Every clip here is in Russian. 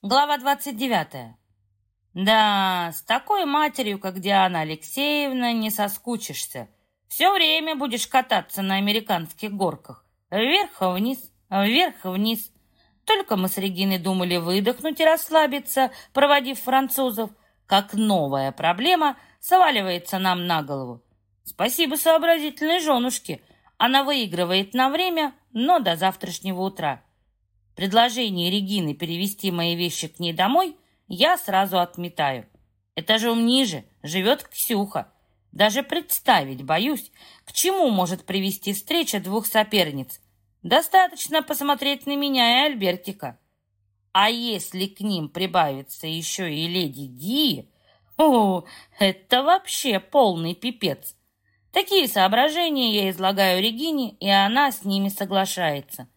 Глава 29. Да, с такой матерью, как Диана Алексеевна, не соскучишься. Все время будешь кататься на американских горках. Вверх-вниз, вверх-вниз. Только мы с Региной думали выдохнуть и расслабиться, проводив французов, как новая проблема сваливается нам на голову. Спасибо сообразительной женушке. Она выигрывает на время, но до завтрашнего утра. Предложение Регины перевести мои вещи к ней домой я сразу отметаю. Этажом ниже живет Ксюха. Даже представить боюсь, к чему может привести встреча двух соперниц. Достаточно посмотреть на меня и Альбертика. А если к ним прибавится еще и леди Ди, о, это вообще полный пипец. Такие соображения я излагаю Регине, и она с ними соглашается.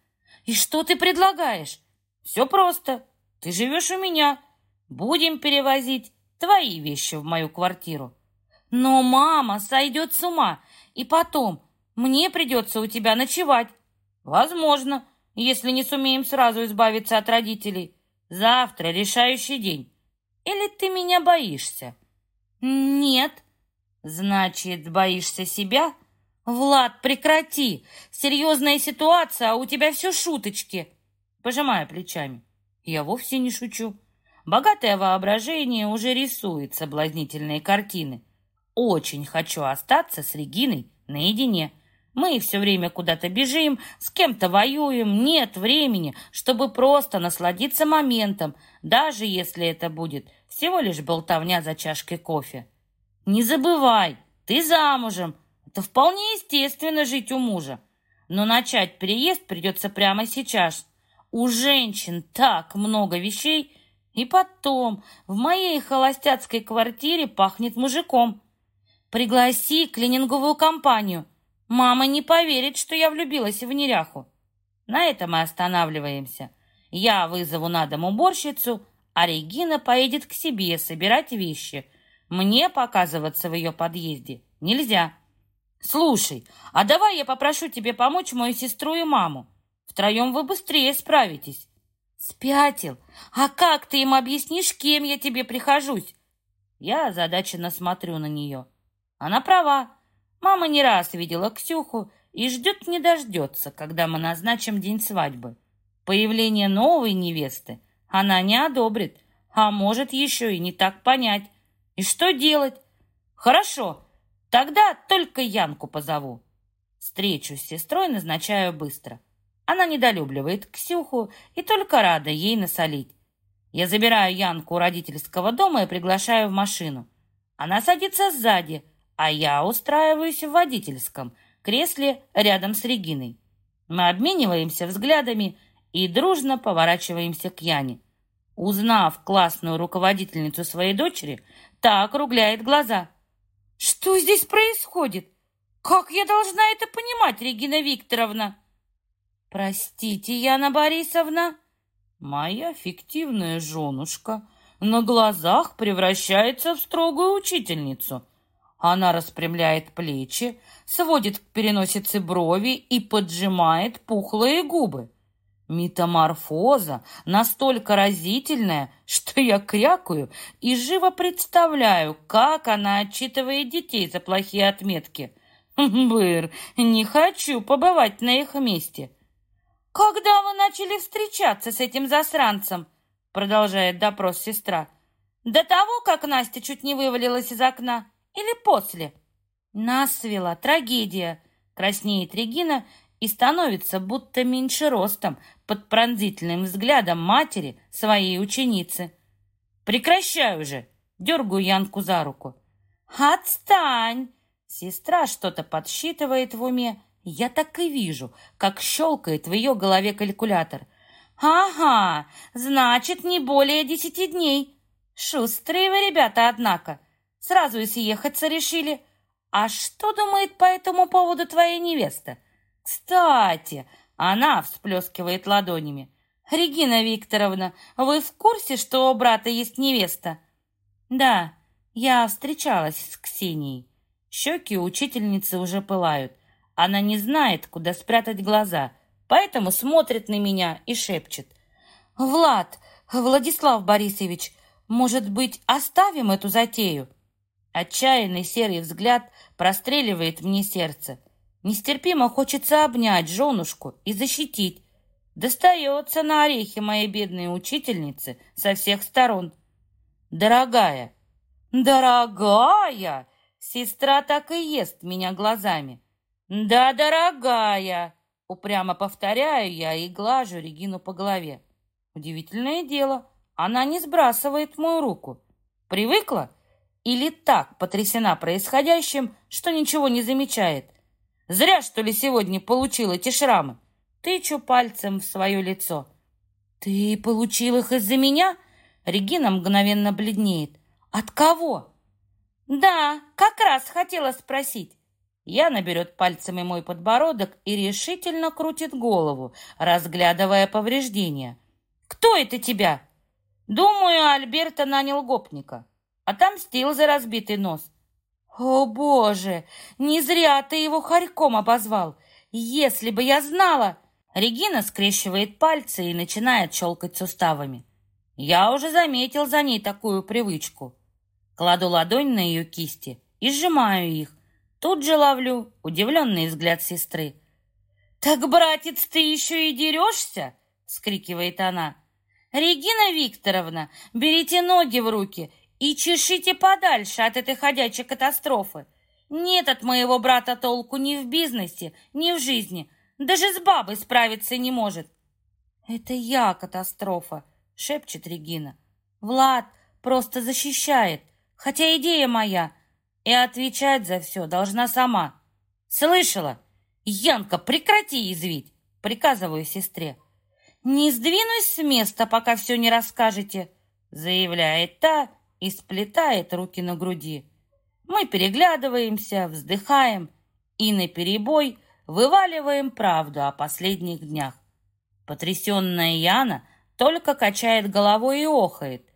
И что ты предлагаешь? Все просто. Ты живешь у меня. Будем перевозить твои вещи в мою квартиру. Но мама сойдет с ума. И потом, мне придется у тебя ночевать. Возможно, если не сумеем сразу избавиться от родителей. Завтра решающий день. Или ты меня боишься? Нет. Значит, боишься себя? «Влад, прекрати! Серьезная ситуация, а у тебя все шуточки!» Пожимая плечами. «Я вовсе не шучу. Богатое воображение уже рисует соблазнительные картины. Очень хочу остаться с Региной наедине. Мы все время куда-то бежим, с кем-то воюем, нет времени, чтобы просто насладиться моментом, даже если это будет всего лишь болтовня за чашкой кофе. Не забывай, ты замужем, это вполне естественно жить у мужа. Но начать переезд придется прямо сейчас. У женщин так много вещей. И потом, в моей холостяцкой квартире пахнет мужиком. Пригласи клининговую компанию. Мама не поверит, что я влюбилась в неряху. На этом мы останавливаемся. Я вызову на дом уборщицу, а Регина поедет к себе собирать вещи. Мне показываться в ее подъезде нельзя. «Слушай, а давай я попрошу тебе помочь мою сестру и маму. Втроем вы быстрее справитесь». «Спятил? А как ты им объяснишь, кем я тебе прихожусь?» Я озадаченно смотрю на нее. Она права. Мама не раз видела Ксюху и ждет не дождется, когда мы назначим день свадьбы. Появление новой невесты она не одобрит, а может еще и не так понять. И что делать? Хорошо, Тогда только Янку позову. Встречу с сестрой назначаю быстро. Она недолюбливает Ксюху и только рада ей насолить. Я забираю Янку у родительского дома и приглашаю в машину. Она садится сзади, а я устраиваюсь в водительском кресле рядом с Региной. Мы обмениваемся взглядами и дружно поворачиваемся к Яне. Узнав классную руководительницу своей дочери, та округляет глаза – что здесь происходит? Как я должна это понимать, Регина Викторовна? Простите, Яна Борисовна. Моя фиктивная женушка на глазах превращается в строгую учительницу. Она распрямляет плечи, сводит к переносице брови и поджимает пухлые губы. Метаморфоза настолько разительная, что я крякаю и живо представляю, как она отчитывает детей за плохие отметки. Быр, не хочу побывать на их месте. «Когда вы начали встречаться с этим засранцем?» Продолжает допрос сестра. «До того, как Настя чуть не вывалилась из окна? Или после?» «Нас свела трагедия», краснеет Регина и становится будто меньше ростом под пронзительным взглядом матери своей ученицы. «Прекращай уже!» — дергаю Янку за руку. «Отстань!» Сестра что-то подсчитывает в уме. Я так и вижу, как щелкает в ее голове калькулятор. «Ага, значит, не более десяти дней. Шустрые вы ребята, однако. Сразу и съехаться решили. А что думает по этому поводу твоя невеста?» «Кстати!» — она всплескивает ладонями. «Регина Викторовна, вы в курсе, что у брата есть невеста?» «Да, я встречалась с Ксенией. Щеки учительницы уже пылают. Она не знает, куда спрятать глаза, поэтому смотрит на меня и шепчет. «Влад, Владислав Борисович, может быть, оставим эту затею? Отчаянный серый взгляд простреливает мне сердце. Нестерпимо хочется обнять женушку и защитить. Достается на орехи моей бедной учительницы со всех сторон. Дорогая, дорогая, сестра так и ест меня глазами. Да, дорогая, упрямо повторяю я и глажу Регину по голове. Удивительное дело, она не сбрасывает мою руку. Привыкла? Или так потрясена происходящим, что ничего не замечает? Зря, что ли, сегодня получил эти шрамы? Тычу пальцем в свое лицо. Ты получил их из-за меня? Регина мгновенно бледнеет. От кого? Да, как раз хотела спросить. Яна берет пальцами мой подбородок и решительно крутит голову, разглядывая повреждения. «Кто это тебя?» «Думаю, Альберта нанял гопника. Отомстил за разбитый нос. О, боже, не зря ты его хорьком обозвал. Если бы я знала... Регина скрещивает пальцы и начинает щелкать суставами. Я уже заметил за ней такую привычку. Кладу ладонь на ее кисти и сжимаю их. Тут же ловлю удивленный взгляд сестры. «Так, братец, ты еще и дерешься?» — скрикивает она. «Регина Викторовна, берите ноги в руки и чешите подальше от этой ходячей катастрофы. Нет от моего брата толку ни в бизнесе, ни в жизни. Даже с бабой справиться не может. Это я катастрофа, шепчет Регина. Влад просто защищает, хотя идея моя. И отвечать за все должна сама. Слышала? Янка, прекрати извить, приказываю сестре. Не сдвинусь с места, пока все не расскажете, заявляет та, и сплетает руки на груди. Мы переглядываемся, вздыхаем и наперебой вываливаем правду о последних днях. Потрясенная Яна только качает головой и охает.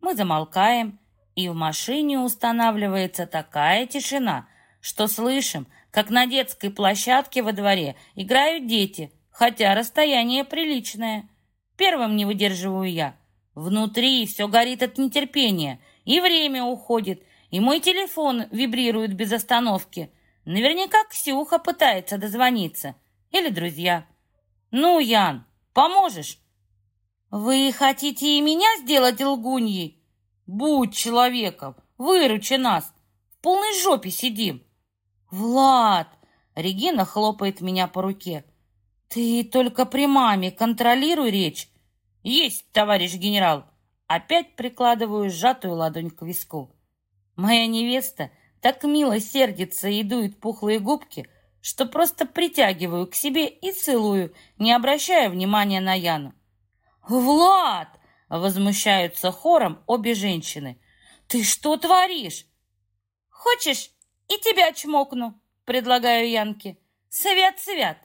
Мы замолкаем, и в машине устанавливается такая тишина, что слышим, как на детской площадке во дворе играют дети, хотя расстояние приличное. Первым не выдерживаю я. Внутри все горит от нетерпения — и время уходит, и мой телефон вибрирует без остановки. Наверняка Ксюха пытается дозвониться. Или друзья. Ну, Ян, поможешь? Вы хотите и меня сделать лгуньей? Будь человеком, выручи нас. В полной жопе сидим. Влад, Регина хлопает меня по руке. Ты только при маме контролируй речь. Есть, товарищ генерал. Опять прикладываю сжатую ладонь к виску. Моя невеста так мило сердится и дует пухлые губки, что просто притягиваю к себе и целую, не обращая внимания на Яну. «Влад!» — возмущаются хором обе женщины. «Ты что творишь?» «Хочешь, и тебя чмокну?» — предлагаю Янке. «Свят-свят!»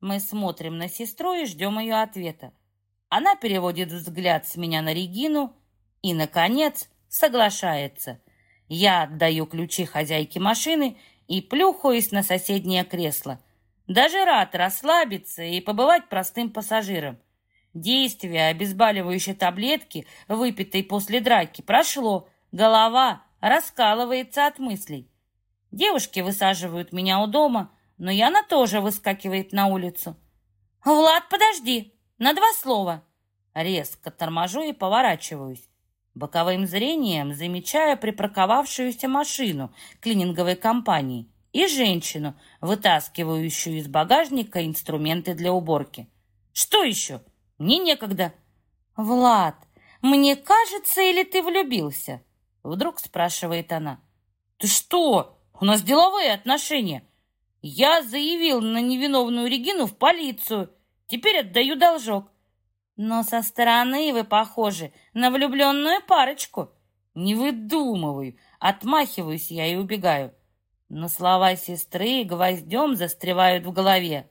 Мы смотрим на сестру и ждем ее ответа. Она переводит взгляд с меня на Регину и, наконец, соглашается. Я отдаю ключи хозяйке машины и плюхаюсь на соседнее кресло. Даже рад расслабиться и побывать простым пассажиром. Действие обезболивающей таблетки, выпитой после драки, прошло. Голова раскалывается от мыслей. Девушки высаживают меня у дома, но Яна тоже выскакивает на улицу. «Влад, подожди!» На два слова. Резко торможу и поворачиваюсь. Боковым зрением замечаю припарковавшуюся машину клининговой компании и женщину, вытаскивающую из багажника инструменты для уборки. Что еще? Мне некогда. Влад, мне кажется, или ты влюбился? Вдруг спрашивает она. Ты что? У нас деловые отношения. Я заявил на невиновную Регину в полицию. Теперь отдаю должок. Но со стороны вы похожи на влюбленную парочку. Не выдумываю. Отмахиваюсь я и убегаю. Но слова сестры гвоздем застревают в голове.